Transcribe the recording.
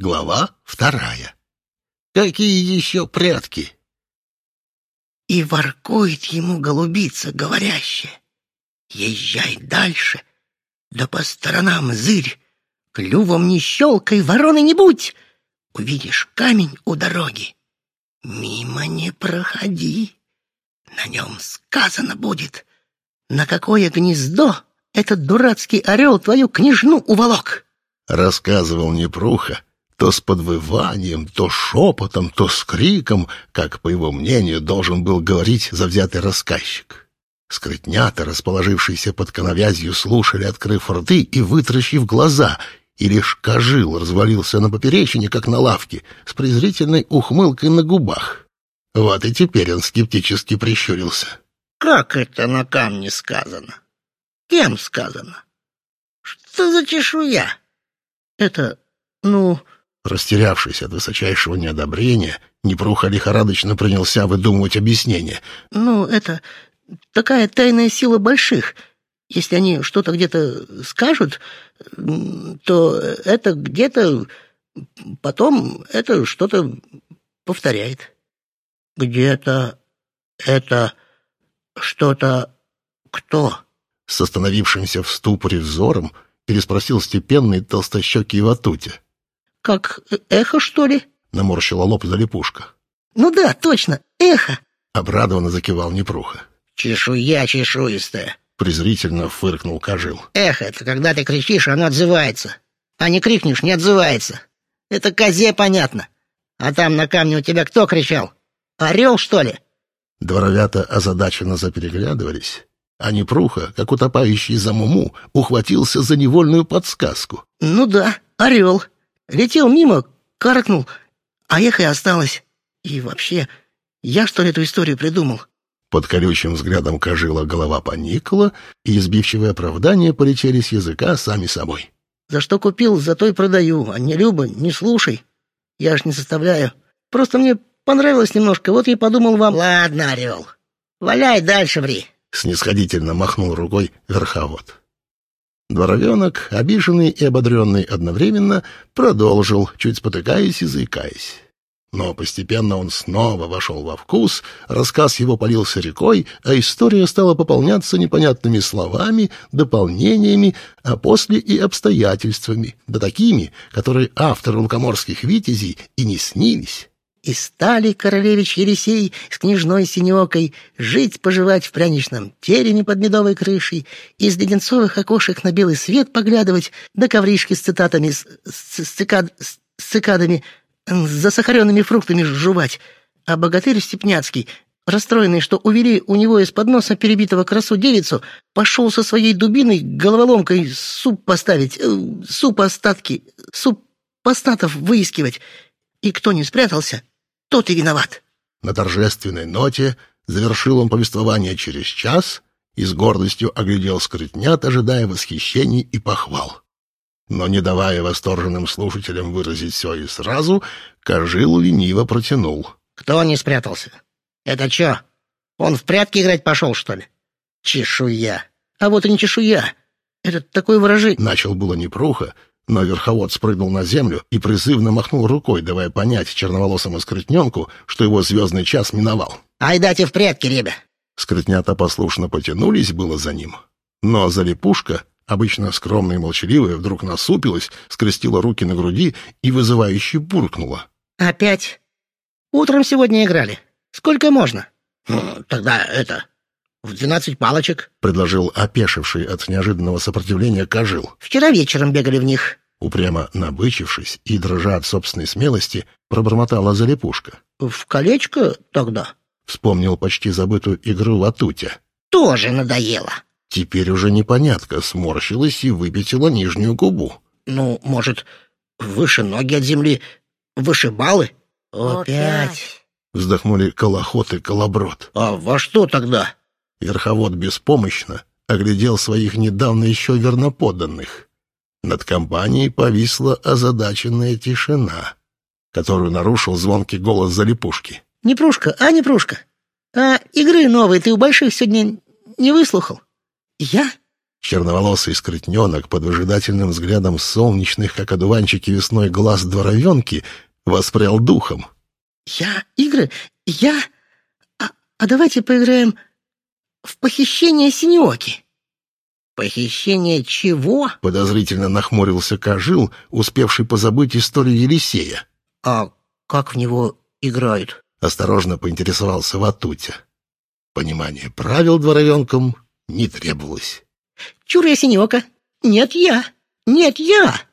Глава вторая. Какие еще прятки? И воркует ему голубица говорящая. Езжай дальше, да по сторонам зырь, клювом не щелкай, вороны не будь. Увидишь камень у дороги, мимо не проходи. На нем сказано будет, на какое гнездо этот дурацкий орел твою княжну уволок. Рассказывал Непруха, то с подвыванием, то шепотом, то с криком, как, по его мнению, должен был говорить завзятый рассказчик. Скрытнята, расположившиеся под коновязью, слушали, открыв рты и вытращив глаза, и лишь кожил развалился на поперечине, как на лавке, с презрительной ухмылкой на губах. Вот и теперь он скептически прищурился. Как это на камне сказано? Кем сказано? Что за чешуя? Это, ну... Растерявшись от высочайшего неодобрения, Непруха лихорадочно принялся выдумывать объяснение. Ну, это такая тайная сила больших. Если они что-то где-то скажут, то это где-то потом это что-то повторяет. Где-то это что-то кто? С остановившимся в ступоре взором переспросил степенный толстощекий Ватути. «Как эхо, что ли?» — наморщила лоб залипушка. «Ну да, точно, эхо!» — обрадованно закивал Непруха. «Чешуя чешуистая!» — презрительно фыркнул Кожил. «Эхо — это когда ты кричишь, оно отзывается. А не крикнешь, не отзывается. Это козе понятно. А там на камне у тебя кто кричал? Орел, что ли?» Дворовята озадаченно запереглядывались, а Непруха, как утопающий за муму, ухватился за невольную подсказку. «Ну да, орел. Летел мимо, каркнул, а эхо и осталось. И вообще, я, что ли, эту историю придумал?» Под колючим взглядом Кожила голова поникла, и избивчивые оправдания полетели с языка сами собой. «За что купил, за то и продаю, а не Люба, не слушай. Я ж не составляю. Просто мне понравилось немножко, вот я подумал вам...» «Ладно, орел, валяй дальше, ври». Снисходительно махнул рукой верховод. Дворовенок, обиженный и ободренный одновременно, продолжил, чуть спотыкаясь и заикаясь. Но постепенно он снова вошел во вкус, рассказ его полился рекой, а история стала пополняться непонятными словами, дополнениями, а после и обстоятельствами, да такими, которые автору лукоморских витязей и не снились. И стали королевич Елисей с княжной Синеокой жить-поживать в пряничном тереме под медовой крышей, из леденцовых окошек на белый свет поглядывать, да ковришки с цитатами, с, с, с, цикад, с цикадами, с засахаренными фруктами жевать. А богатырь Степняцкий, расстроенный, что увели у него из-под носа перебитого красу девицу, пошел со своей дубиной головоломкой суп поставить, э, суп остатки, суп постатов выискивать. И кто не спрятался, тот и виноват. На торжественной ноте завершил он повествование через час и с гордостью оглядел скрытнят, ожидая восхищений и похвал. Но, не давая восторженным слушателям выразить все и сразу, Кожил лениво протянул. «Кто не спрятался? Это чё? Он в прятки играть пошел, что ли? Чешуя. А вот и не чешуя. Это такое выражение...» Начал было непруха, но верховод спрыгнул на землю и призывно махнул рукой, давая понять черноволосому скрытненку, что его звездный час миновал. «Ай, дайте в прятки, ребя!» Скрытнята послушно потянулись было за ним. Но залипушка, обычно скромная и молчаливая, вдруг насупилась, скрестила руки на груди и вызывающе буркнула. «Опять? Утром сегодня играли. Сколько можно?» «Ну, тогда это... в двенадцать палочек», — предложил опешивший от неожиданного сопротивления Кожил. «Вчера вечером бегали в них». Упрямо набычившись и дрожа от собственной смелости, пробормотала залипушка. «В колечко тогда?» — вспомнил почти забытую игру Латутя. «Тоже надоело». Теперь уже непонятка сморщилась и выпятила нижнюю губу. «Ну, может, выше ноги от земли, выше баллы?» «Опять!» — вздохнули колохот и колоброд. «А во что тогда?» Верховод беспомощно оглядел своих недавно еще верноподданных. Над компанией повисла озадаченная тишина, которую нарушил звонкий голос залипушки. «Не прушка, а не прушка. А игры новые ты у больших сегодня не выслухал?» «Я? Черноволосый скрытненок под выжидательным взглядом солнечных, как одуванчики весной, глаз дворовенки воспрял духом. «Я? Игры? Я? А, а давайте поиграем в похищение Синеоки». «Похищение чего?» — подозрительно нахмурился Кожил, успевший позабыть историю Елисея. «А как в него играют?» — осторожно поинтересовался Ватутя. Понимание правил дворовенкам не требовалось. «Чур я Синеока! Нет я! Нет я!»